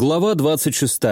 Глава 26.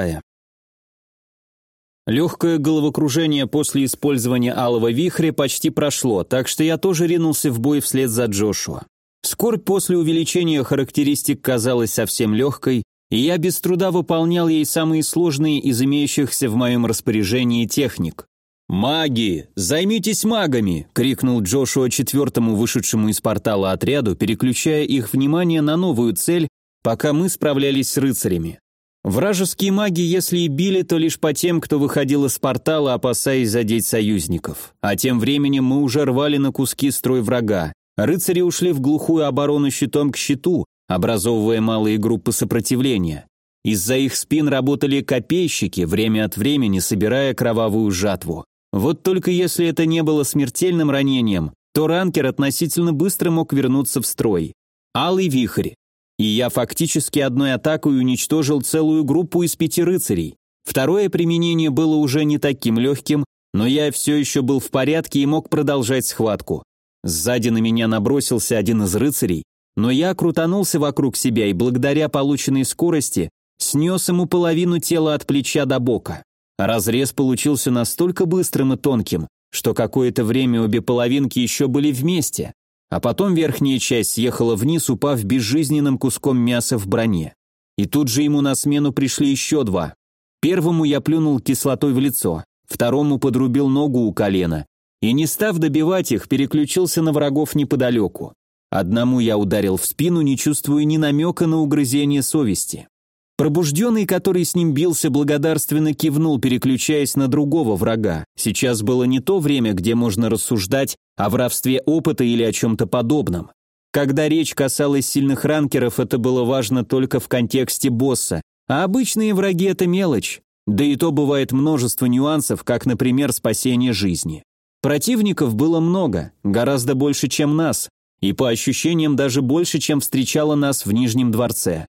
Легкое головокружение после использования алого вихря почти прошло, так что я тоже ринулся в бой вслед за Джошуа. Скорбь после увеличения характеристик казалась совсем легкой, и я без труда выполнял ей самые сложные из имеющихся в моем распоряжении техник. «Маги! Займитесь магами!» — крикнул Джошуа четвертому вышедшему из портала отряду, переключая их внимание на новую цель, пока мы справлялись с рыцарями. Вражеские маги, если и били, то лишь по тем, кто выходил из портала, опасаясь задеть союзников. А тем временем мы уже рвали на куски строй врага. Рыцари ушли в глухую оборону щитом к щиту, образовывая малые группы сопротивления. Из-за их спин работали копейщики, время от времени собирая кровавую жатву. Вот только если это не было смертельным ранением, то ранкер относительно быстро мог вернуться в строй. Алый вихрь. И я фактически одной атакой уничтожил целую группу из пяти рыцарей. Второе применение было уже не таким легким, но я все еще был в порядке и мог продолжать схватку. Сзади на меня набросился один из рыцарей, но я крутанулся вокруг себя и благодаря полученной скорости снес ему половину тела от плеча до бока. Разрез получился настолько быстрым и тонким, что какое-то время обе половинки еще были вместе, а потом верхняя часть съехала вниз, упав безжизненным куском мяса в броне. И тут же ему на смену пришли еще два. Первому я плюнул кислотой в лицо, второму подрубил ногу у колена, и не став добивать их, переключился на врагов неподалеку. Одному я ударил в спину, не чувствуя ни намека на угрызение совести. Пробужденный, который с ним бился, благодарственно кивнул, переключаясь на другого врага. Сейчас было не то время, где можно рассуждать о воровстве опыта или о чем-то подобном. Когда речь касалась сильных ранкеров, это было важно только в контексте босса, а обычные враги – это мелочь. Да и то бывает множество нюансов, как, например, спасение жизни. Противников было много, гораздо больше, чем нас, и по ощущениям даже больше, чем встречало нас в Нижнем дворце.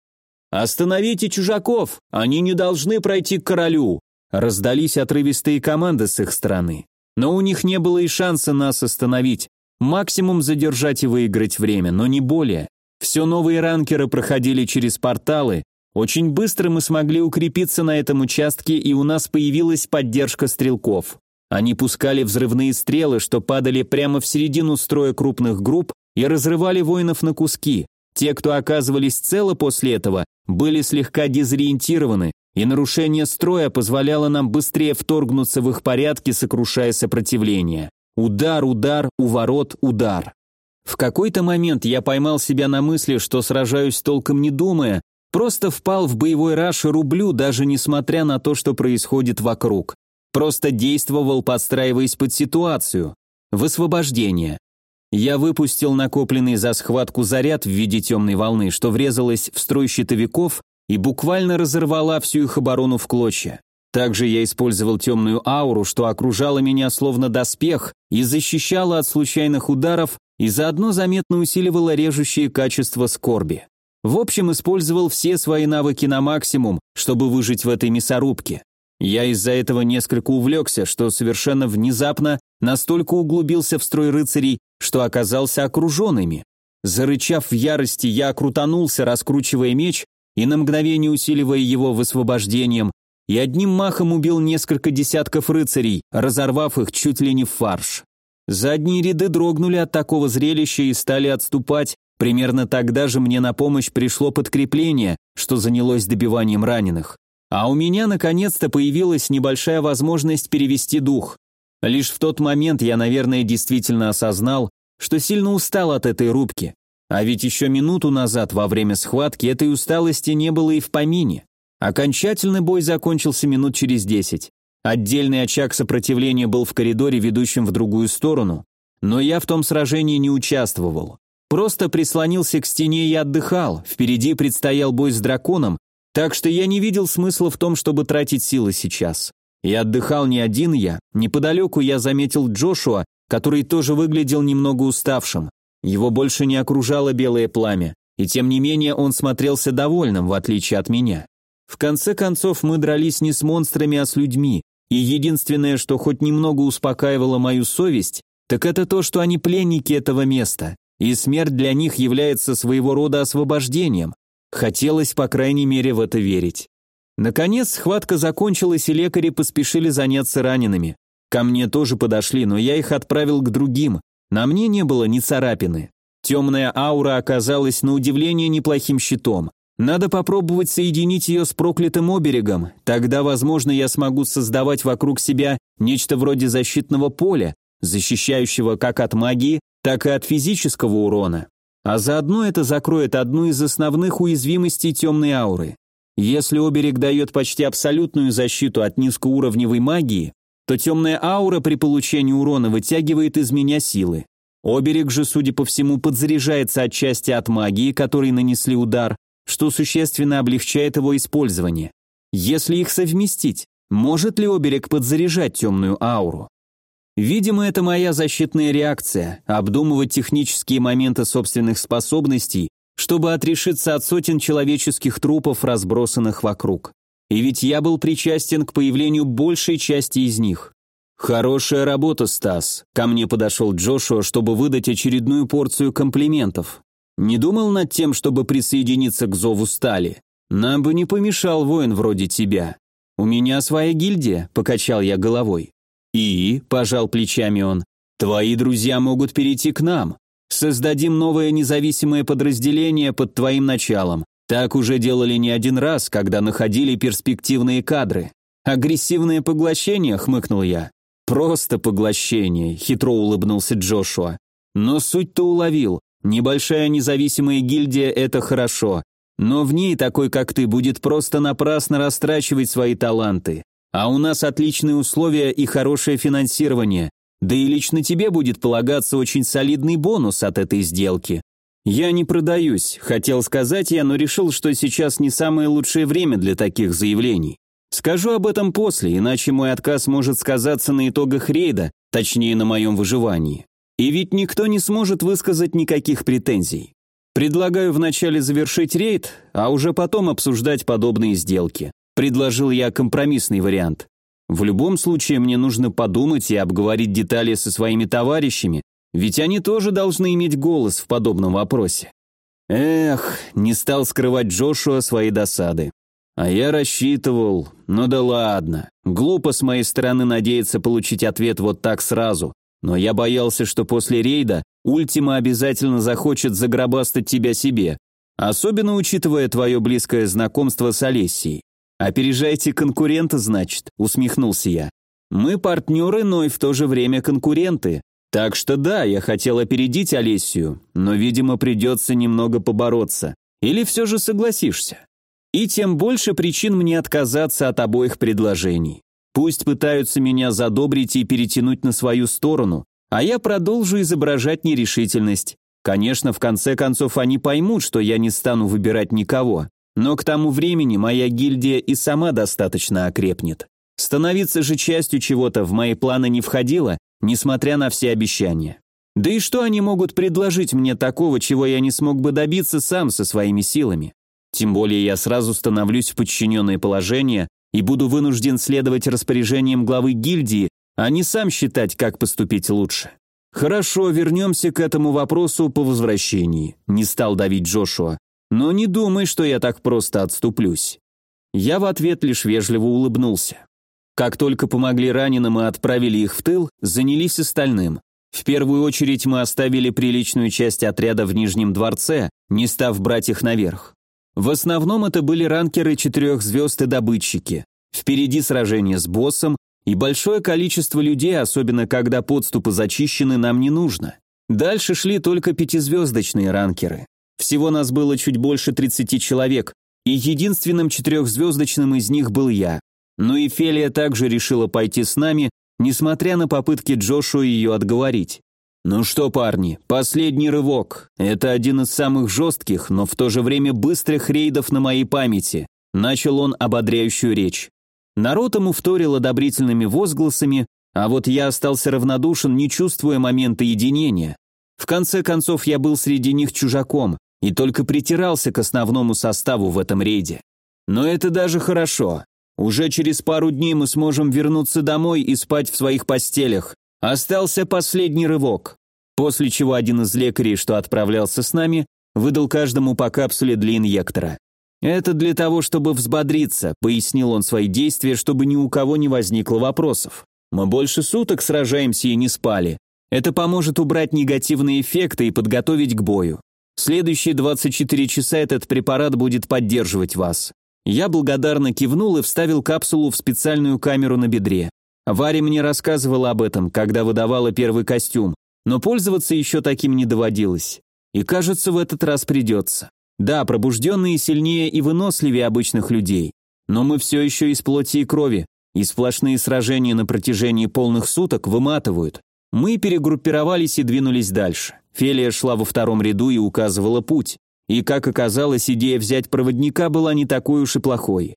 «Остановите чужаков! Они не должны пройти к королю!» Раздались отрывистые команды с их стороны. Но у них не было и шанса нас остановить. Максимум задержать и выиграть время, но не более. Все новые ранкеры проходили через порталы. Очень быстро мы смогли укрепиться на этом участке, и у нас появилась поддержка стрелков. Они пускали взрывные стрелы, что падали прямо в середину строя крупных групп и разрывали воинов на куски. Те, кто оказывались целы после этого, были слегка дезориентированы, и нарушение строя позволяло нам быстрее вторгнуться в их порядки, сокрушая сопротивление. Удар, удар, уворот, удар. В какой-то момент я поймал себя на мысли, что сражаюсь толком не думая, просто впал в боевой раш и рублю, даже несмотря на то, что происходит вокруг. Просто действовал, подстраиваясь под ситуацию. Высвобождение. Я выпустил накопленный за схватку заряд в виде темной волны, что врезалась в строй щитовиков и буквально разорвала всю их оборону в клочья. Также я использовал темную ауру, что окружала меня словно доспех и защищала от случайных ударов и заодно заметно усиливала режущие качества скорби. В общем, использовал все свои навыки на максимум, чтобы выжить в этой мясорубке. Я из-за этого несколько увлекся, что совершенно внезапно настолько углубился в строй рыцарей, что оказался окруженными. Зарычав в ярости, я крутанулся, раскручивая меч и на мгновение усиливая его высвобождением, и одним махом убил несколько десятков рыцарей, разорвав их чуть ли не в фарш. Задние ряды дрогнули от такого зрелища и стали отступать, примерно тогда же мне на помощь пришло подкрепление, что занялось добиванием раненых. А у меня наконец-то появилась небольшая возможность перевести дух. Лишь в тот момент я, наверное, действительно осознал, что сильно устал от этой рубки. А ведь еще минуту назад, во время схватки, этой усталости не было и в помине. Окончательный бой закончился минут через десять. Отдельный очаг сопротивления был в коридоре, ведущем в другую сторону, но я в том сражении не участвовал. Просто прислонился к стене и отдыхал, впереди предстоял бой с драконом, так что я не видел смысла в том, чтобы тратить силы сейчас. И отдыхал не один я. Неподалеку я заметил Джошуа, который тоже выглядел немного уставшим. Его больше не окружало белое пламя, и тем не менее он смотрелся довольным, в отличие от меня. В конце концов, мы дрались не с монстрами, а с людьми, и единственное, что хоть немного успокаивало мою совесть, так это то, что они пленники этого места, и смерть для них является своего рода освобождением. Хотелось, по крайней мере, в это верить. Наконец, схватка закончилась, и лекари поспешили заняться ранеными. Ко мне тоже подошли, но я их отправил к другим. На мне не было ни царапины. Темная аура оказалась на удивление неплохим щитом. Надо попробовать соединить ее с проклятым оберегом, тогда, возможно, я смогу создавать вокруг себя нечто вроде защитного поля, защищающего как от магии, так и от физического урона. А заодно это закроет одну из основных уязвимостей темной ауры. Если оберег дает почти абсолютную защиту от низкоуровневой магии, то темная аура при получении урона вытягивает из меня силы. Оберег же, судя по всему, подзаряжается отчасти от магии, которой нанесли удар, что существенно облегчает его использование. Если их совместить, может ли оберег подзаряжать темную ауру? Видимо, это моя защитная реакция, обдумывать технические моменты собственных способностей чтобы отрешиться от сотен человеческих трупов, разбросанных вокруг. И ведь я был причастен к появлению большей части из них. «Хорошая работа, Стас», — ко мне подошел Джошуа, чтобы выдать очередную порцию комплиментов. «Не думал над тем, чтобы присоединиться к зову стали? Нам бы не помешал воин вроде тебя. У меня своя гильдия», — покачал я головой. «И», — пожал плечами он, — «твои друзья могут перейти к нам. Создадим новое независимое подразделение под твоим началом. Так уже делали не один раз, когда находили перспективные кадры. Агрессивное поглощение, хмыкнул я. Просто поглощение, хитро улыбнулся Джошуа. Но суть-то уловил. Небольшая независимая гильдия – это хорошо. Но в ней такой, как ты, будет просто напрасно растрачивать свои таланты. А у нас отличные условия и хорошее финансирование. Да и лично тебе будет полагаться очень солидный бонус от этой сделки. Я не продаюсь, хотел сказать я, но решил, что сейчас не самое лучшее время для таких заявлений. Скажу об этом после, иначе мой отказ может сказаться на итогах рейда, точнее на моем выживании. И ведь никто не сможет высказать никаких претензий. Предлагаю вначале завершить рейд, а уже потом обсуждать подобные сделки. Предложил я компромиссный вариант. В любом случае мне нужно подумать и обговорить детали со своими товарищами, ведь они тоже должны иметь голос в подобном вопросе. Эх, не стал скрывать Джошуа свои досады. А я рассчитывал, ну да ладно, глупо с моей стороны надеяться получить ответ вот так сразу, но я боялся, что после рейда Ультима обязательно захочет загробастать тебя себе, особенно учитывая твое близкое знакомство с Олесией. «Опережаете конкурента, значит?» – усмехнулся я. «Мы партнеры, но и в то же время конкуренты. Так что да, я хотел опередить Олесию, но, видимо, придется немного побороться. Или все же согласишься? И тем больше причин мне отказаться от обоих предложений. Пусть пытаются меня задобрить и перетянуть на свою сторону, а я продолжу изображать нерешительность. Конечно, в конце концов они поймут, что я не стану выбирать никого. Но к тому времени моя гильдия и сама достаточно окрепнет. Становиться же частью чего-то в мои планы не входило, несмотря на все обещания. Да и что они могут предложить мне такого, чего я не смог бы добиться сам со своими силами? Тем более я сразу становлюсь в подчиненное положение и буду вынужден следовать распоряжениям главы гильдии, а не сам считать, как поступить лучше. Хорошо, вернемся к этому вопросу по возвращении. Не стал давить Джошуа. Но не думай, что я так просто отступлюсь. Я в ответ лишь вежливо улыбнулся. Как только помогли раненым и отправили их в тыл, занялись остальным. В первую очередь мы оставили приличную часть отряда в Нижнем дворце, не став брать их наверх. В основном это были ранкеры четырех звезд и добытчики. Впереди сражение с боссом, и большое количество людей, особенно когда подступы зачищены, нам не нужно. Дальше шли только пятизвездочные ранкеры. Всего нас было чуть больше 30 человек, и единственным четырехзвездочным из них был я. Но и Фелия также решила пойти с нами, несмотря на попытки Джошуа ее отговорить. «Ну что, парни, последний рывок. Это один из самых жестких, но в то же время быстрых рейдов на моей памяти», начал он ободряющую речь. Народ ему вторил одобрительными возгласами, а вот я остался равнодушен, не чувствуя момента единения. В конце концов, я был среди них чужаком, и только притирался к основному составу в этом рейде. Но это даже хорошо. Уже через пару дней мы сможем вернуться домой и спать в своих постелях. Остался последний рывок. После чего один из лекарей, что отправлялся с нами, выдал каждому по капсуле для инъектора. «Это для того, чтобы взбодриться», — пояснил он свои действия, чтобы ни у кого не возникло вопросов. «Мы больше суток сражаемся и не спали. Это поможет убрать негативные эффекты и подготовить к бою. Следующие 24 часа этот препарат будет поддерживать вас». Я благодарно кивнул и вставил капсулу в специальную камеру на бедре. Варя мне рассказывала об этом, когда выдавала первый костюм, но пользоваться еще таким не доводилось. И кажется, в этот раз придется. Да, пробужденные сильнее и выносливее обычных людей, но мы все еще из плоти и крови, и сплошные сражения на протяжении полных суток выматывают. Мы перегруппировались и двинулись дальше. Фелия шла во втором ряду и указывала путь. И, как оказалось, идея взять проводника была не такой уж и плохой.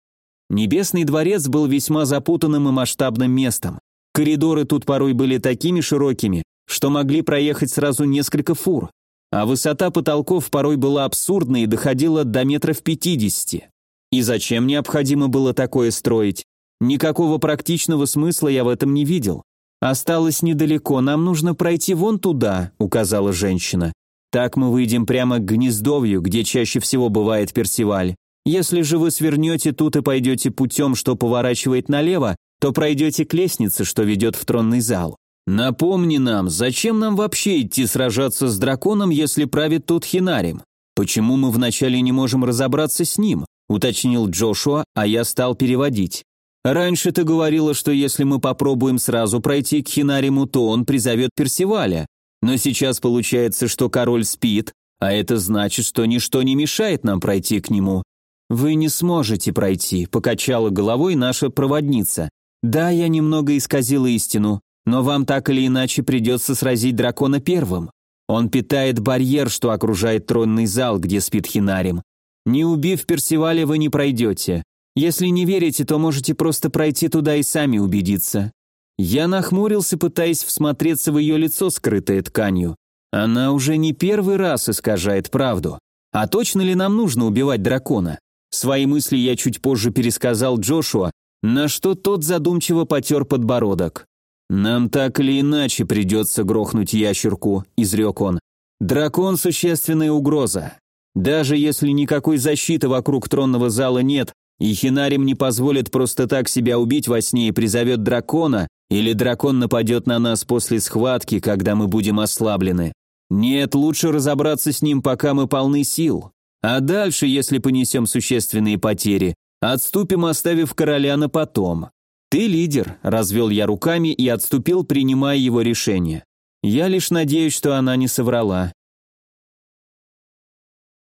Небесный дворец был весьма запутанным и масштабным местом. Коридоры тут порой были такими широкими, что могли проехать сразу несколько фур а высота потолков порой была абсурдной и доходила до метров пятидесяти. И зачем необходимо было такое строить? Никакого практичного смысла я в этом не видел. «Осталось недалеко, нам нужно пройти вон туда», — указала женщина. «Так мы выйдем прямо к гнездовью, где чаще всего бывает Персиваль. Если же вы свернете тут и пойдете путем, что поворачивает налево, то пройдете к лестнице, что ведет в тронный зал. Напомни нам, зачем нам вообще идти сражаться с драконом, если правит тут Хинарим? Почему мы вначале не можем разобраться с ним? уточнил Джошуа, а я стал переводить. Раньше ты говорила, что если мы попробуем сразу пройти к Хинариму, то он призовет Персиваля. Но сейчас получается, что король спит, а это значит, что ничто не мешает нам пройти к нему. Вы не сможете пройти, покачала головой наша проводница. Да, я немного исказила истину. Но вам так или иначе придется сразить дракона первым. Он питает барьер, что окружает тронный зал, где спит Хинарим. Не убив Персиваля, вы не пройдете. Если не верите, то можете просто пройти туда и сами убедиться». Я нахмурился, пытаясь всмотреться в ее лицо, скрытое тканью. Она уже не первый раз искажает правду. А точно ли нам нужно убивать дракона? Свои мысли я чуть позже пересказал Джошуа, на что тот задумчиво потер подбородок. «Нам так или иначе придется грохнуть ящерку», — изрек он. «Дракон — существенная угроза. Даже если никакой защиты вокруг тронного зала нет, и Хинарим не позволит просто так себя убить во сне и призовет дракона, или дракон нападет на нас после схватки, когда мы будем ослаблены. Нет, лучше разобраться с ним, пока мы полны сил. А дальше, если понесем существенные потери, отступим, оставив короля на потом. «Ты лидер», – развел я руками и отступил, принимая его решение. Я лишь надеюсь, что она не соврала.